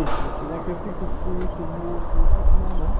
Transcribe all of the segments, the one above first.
150, 150 to see to move to this number.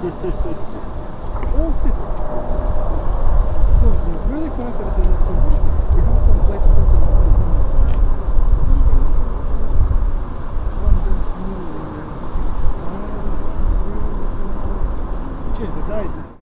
大瀬戸。